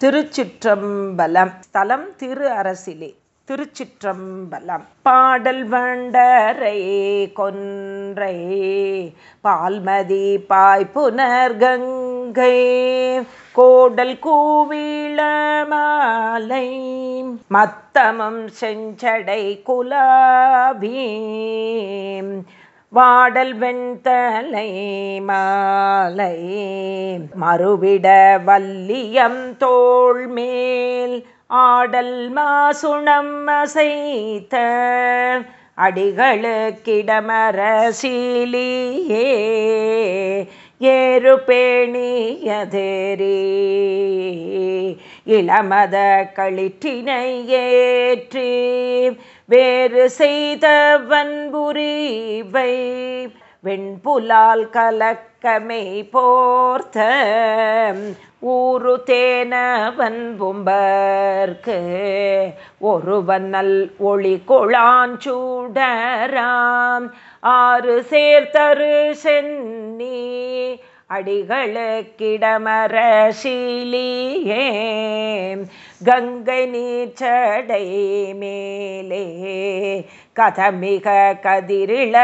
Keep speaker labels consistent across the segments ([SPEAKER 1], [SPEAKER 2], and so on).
[SPEAKER 1] திருச்சிற்றம்பலம். ஸ்தலம் திரு அரசிலே. திருச்சிற்றம்பலம். பாடல் வண்டரை கொன்றை. பால்மதி பாய் புனர்கங்கை கோடல் கூவிள மாலை. மத்தமும் செஞ்சடை குலாபி. வாடல் வெண்தலை மாலை மறுவிட வல்லியம் தோள் மேல் ஆடல் மாசுணம் அசைத்த அடிகளுக்கிடமர சீலியே ஏறு பேணியதேரே இளமத களிற்றினை ஏற்றி வேறு செய்தவன் புரிவை வெண்புலால் கலக்கமை போர்த்த ஊரு தேனவன் பும்பர்க்கு ஒருவன் நல் ஒளி கொளாஞ்சூடராம் ஆறு சேர்த்தரு சென்னி அடிகளுக்கிடமர சீலியே கங்கை நீச்சடை மேலே கதமிக கதிரிழவனமென்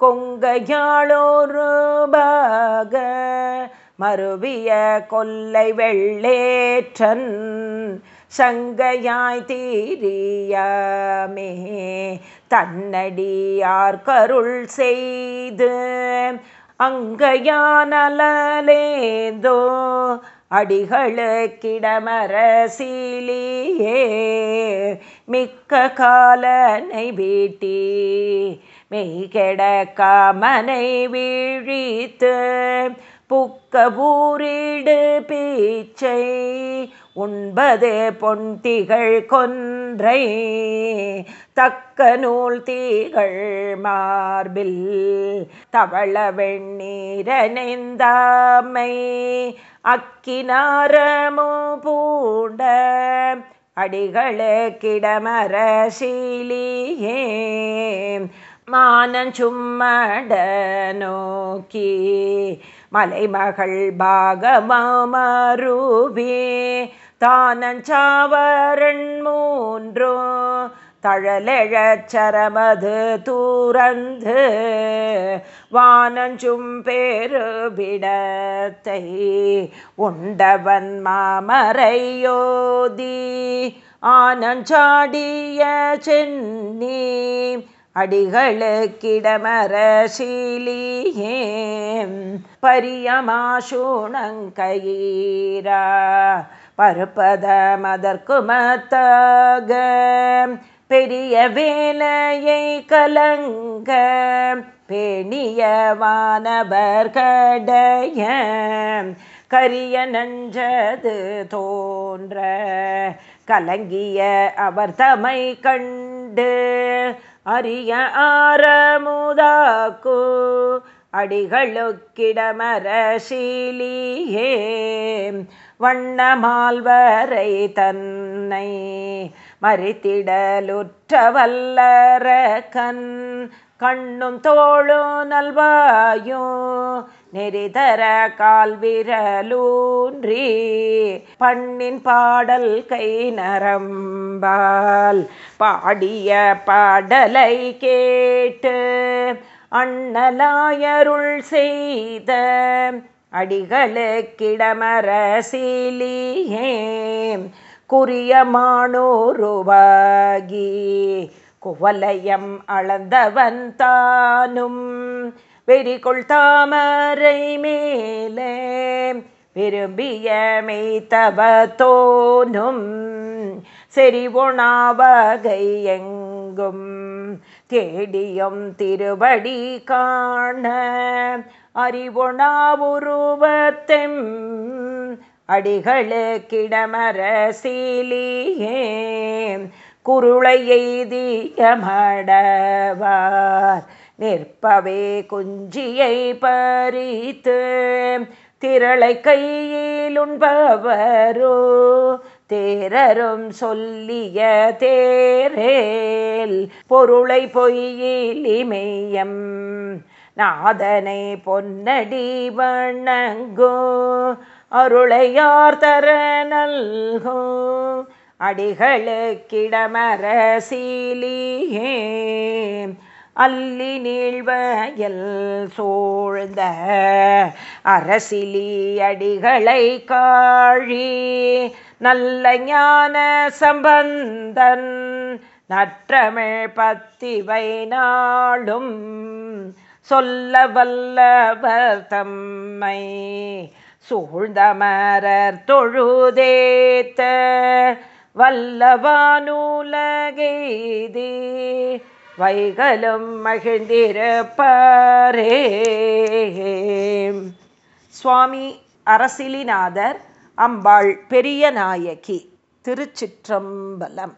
[SPEAKER 1] கொங்கையாளோரு பாக மறுவிய கொல்லை வெள்ளேற்றன் சங்கையாய் தீரியாமே. தன்னடியார் கருள் செய்து அங்கையானலேந்தோ அடிகளுக்கிடமரசீலியே. மிக்க காலனை வீட்டி மெய்கெடக்காமனை வீழித்து புக்க பூரிடு பீச்சை உண்பது பொன்திகள் கொன்றை. தக்க நூல் தீகள் மார்பில் தவள வெண்ணீரனைந்தாமை அக்கினாரமோ பூண்ட அடிகளே கிடமர சீலியே. மானஞ்சும்மட நோக்கி மலைமகள் பாகமருவே தானஞ்சாவரன் மூன்றோ தழலெழச்சரமது தூரந்து வானஞ்சும் பேருபிடத்தை உண்டவன் மாமரையோதி ஆனஞ்சாடிய சென்னி அடிகளுக்கிடமர சீலியே. பரியமாசூணங்கயிரா பருப்பதமதற்குமத்தாக. பெரிய வேலையை கலங்க பேணிய வானவர் கடைய கரிய நஞ்சது தோன்ற கலங்கிய அவர் தமை கண்டு அரிய ஆரமுதாக்கு அடிகளுக்கிடமரசீலியே வண்ணமால்வரை தன்னை மறித்திடலுற்ற வல்லர கண் கண்ணும் தோளும் நல்வாயும் நெறிதர கால்விரலூன்றி பண்ணின் பாடல் கை நரம்பால் பாடிய பாடலை கேட்டு அண்ணலாயருள் செய்த அடிகளுக்கிடமர சீலியே குறியமானோருவாகி குவலயம் அளந்தவன் தானும் வெறிகொள் தாமரை மேலே விரும்பிய மெய்தவ தோனும் செறிவொணாவகை எங்கும் தேடியும் திருவடி காண. அறிவுணாவுருவத்தெம் அடிகளு கிடமர சீலியே. குருளை எய்தியமடவார் நிற்பவே குஞ்சியை பறித்து. திரளை கையிலுண்பவரோ தேரரும் சொல்லிய தேரேல் பொருளை பொய்யிலிமெய்யம் நாதனை பொன்னடி வணங்கோ அருளையார் தர நல்கோ. அடிகளுக்கிடமர சீலியே அல்லி நீழ்வயல் சோழ்ந்த அரசிலி அடிகளை காழி நல்ல ஞான சம்பந்தன் நற்றமிழ் பத்திவை நாளும் சொல்ல வல்லவர் தம்மை சூழ்ந்தமரர் தொழுதேத்த வல்லவானுலகெய்தி வைகலும் மகிழ்ந்திருப்பாரே. சுவாமி அரசிலிநாதர் அம்பாள் பெரிய நாயகி திருச்சிற்றம்பலம்.